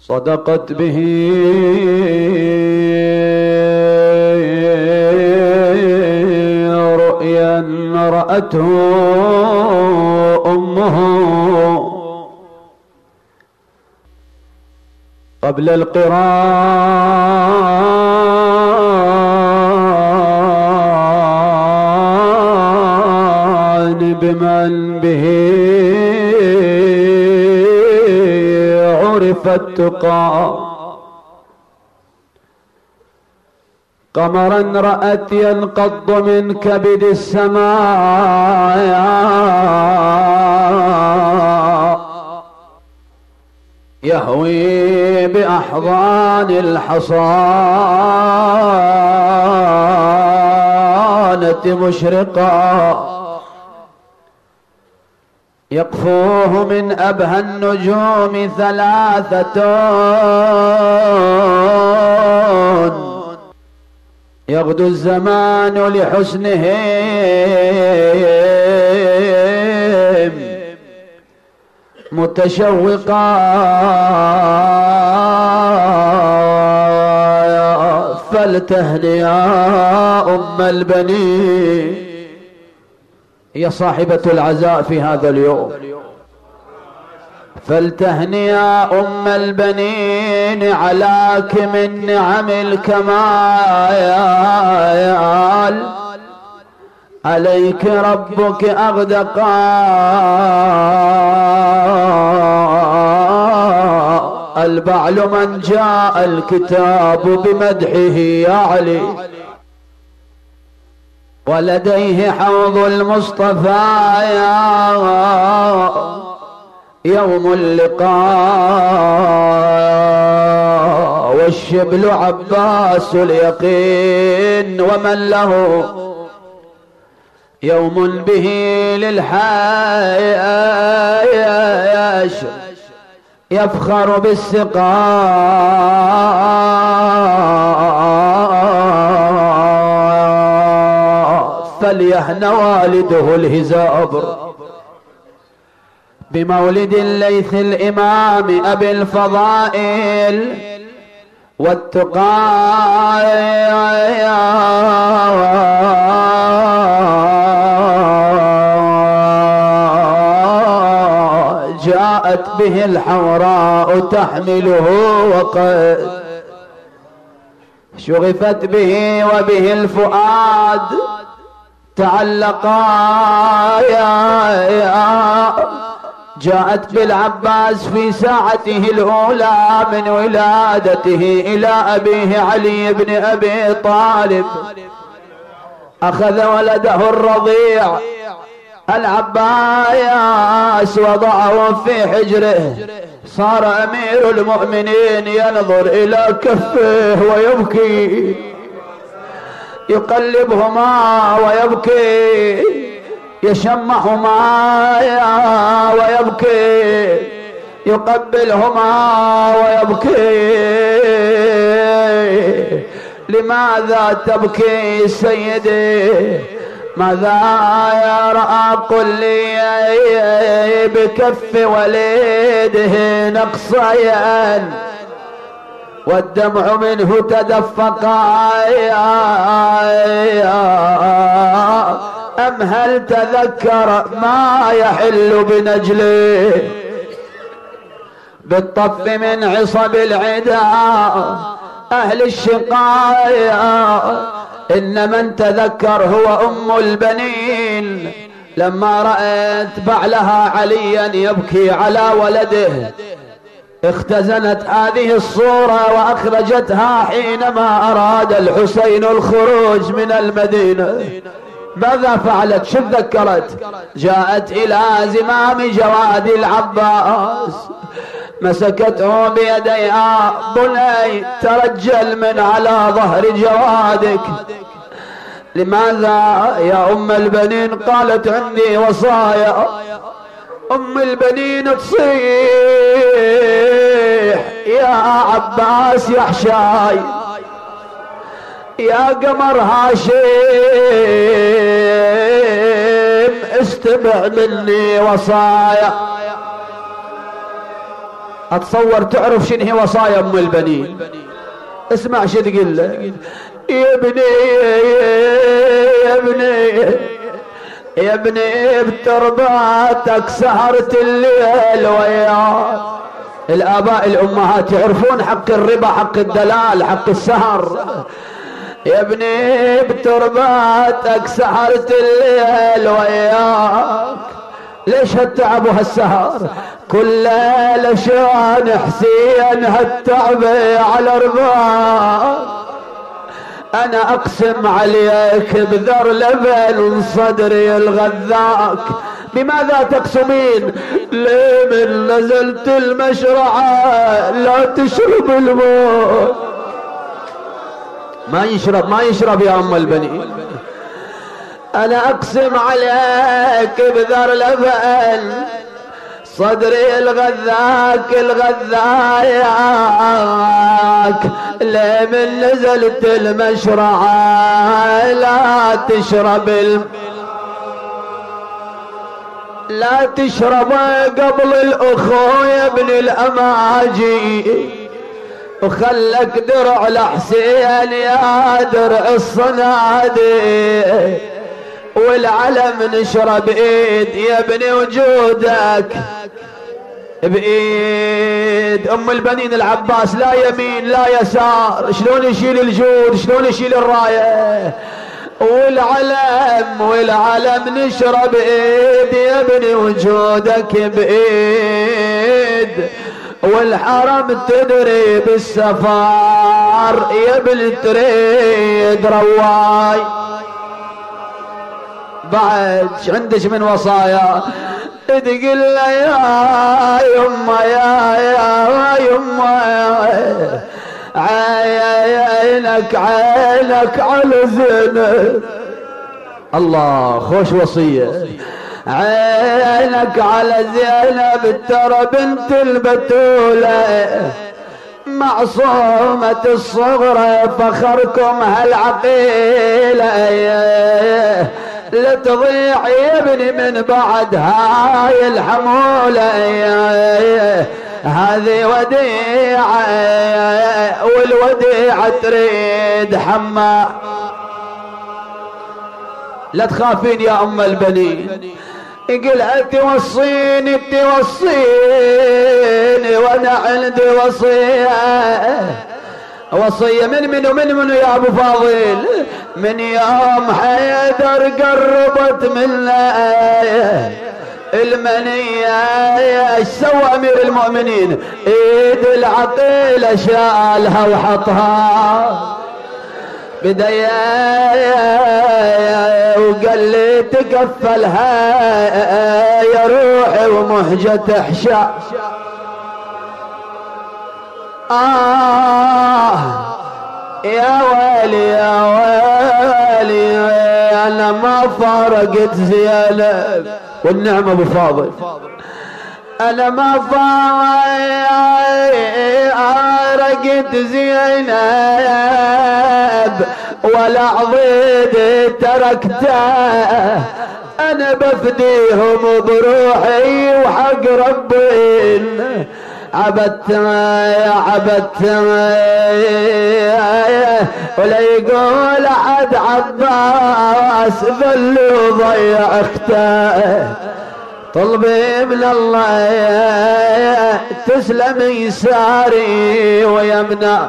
صدقت به. رؤيا رأته أمه. قبل القرآن بمن به عرف التقى قمرا رأت ينقض من كبد السماء. يهوي بأحضان الحصانة مشرقا. يقفوه من أبهى النجوم ثلاثة. يغدو الزمان لحسنهم. متشوقا فلتهني يا أم البنين. هي صاحبة العزاء في هذا اليوم. فلتهني يا أم البنين علاك من نعم الكمال. عليك ربك أغدقا. البعل من جاء الكتاب بمدحه يا علي. ولديه حوض المصطفى يوم اللقاء. والشبل عباس اليقين ومن له يوم به للحياش يفخر بالسقاء فليهن والده الهزابر بمولد الليث الإمام أبي الفضائل والتقى جاءت به الحوراء تحمله وقد شغفت به وبه الفؤاد تعلقا يا يا. جاءت بالعباس في ساعته الأولى من ولادته إلى أبيه علي بن أبي طالب. أخذ ولده الرضيع. العباس وضعه في حجره. صار أمير المؤمنين ينظر إلى كفه ويبكي. يقلبهما ويبكي يشمهما ويبكي يقبلهما ويبكي. لماذا تبكي سيدي؟ ماذا يا رأى؟ قل لي بكف وليده نقصيا. والدمع منه تدفقا أم هل تذكر ما يحل بنجله بالطف من عصب العدا؟ أهل الشقايا إن من تذكر هو أم البنين. لما رأت بعلها عليا يبكي على ولده. اختزنت هذه الصورة وأخرجتها حينما أراد الحسين الخروج من المدينة. ماذا فعلت؟ شو ذكرت جاءت إلى زمام جواد العباس. مسكته بيديها بني ترجل من على ظهر جوادك. لماذا يا أم البنين؟ قالت عندي وصايا. أم البنين تصيح. يا عباس يا حشاي. يا قمر هاشم استمع مني وصايا. أتصور تعرف شنو هي وصايا أم البنين؟ اسمع شو تقول له. يا ابني يا ابني يا ابني بترباتك سهرة الليل وياك. الآباء الأمهات يعرفون حق الربا حق الدلال حق السهر. يا ابني بترباتك سهرة الليل وياك. ليش هالتعب وهالسهر؟ كل ليلة شان حسين هالتعب على رضاك أنا أقسم عليك بذر لبن صدري الغذاك. بماذا تقسمين؟ ليه من نزلت المشرعة لا تشرب الموت ما يشرب ما يشرب يا أم البنين أنا أقسم عليك بذر لبن صدري الغذاك الغذاك لمن نزلت المشرعة لا تشرب الم... لا تشرب قبل الاخو يا ابن الأماجي. وخلك درع لحسين يا درع الصنادي. والعلم نشرب إيد يا ابن وجودك. بإيد أم البنين العباس لا يمين لا يسار. شلون يشيل الجود؟ شلون يشيل الراية؟ والعلم والعلم نشرب إيد يا ابن وجودك بإيد. والحرم تدري بالسفار يا ابن تريد رواي. بعد عندك من وصايا؟ تقول له يا يما يا يا يما. عينك عينك على زينب الله خوش وصية. عينك على زينب ترى بنت البتولة. معصومة الصغرى فخركم هالعقيلة. لا تضيع يا ابني من بعد هاي الحمولة. هذه وديعة والوديعة تريد حما. لا تخافين يا أم البنين. قل توصيني توصيني وأنا عندي وصية. وصية من من ومن من يا أبو فاضل؟ من يوم حيدر قربت منا المنية إيش سوى أمير المؤمنين. إيد العقيلة شالها وحطها. بداية وقال لي تقفلها يا روحي ومهجة تحشى. آه يا ويلي يا ويلي أنا ما فارقت زينب. والنعمة ابو فاضل أنا ما فارقت زينب ولا عضيد تركته. أنا بفديهم بروحي وحق ربي. عبدت عبدت ولا يقول عد عباس ظل وضيع أخته. طلبي من الله تسلم يساري ويمنع.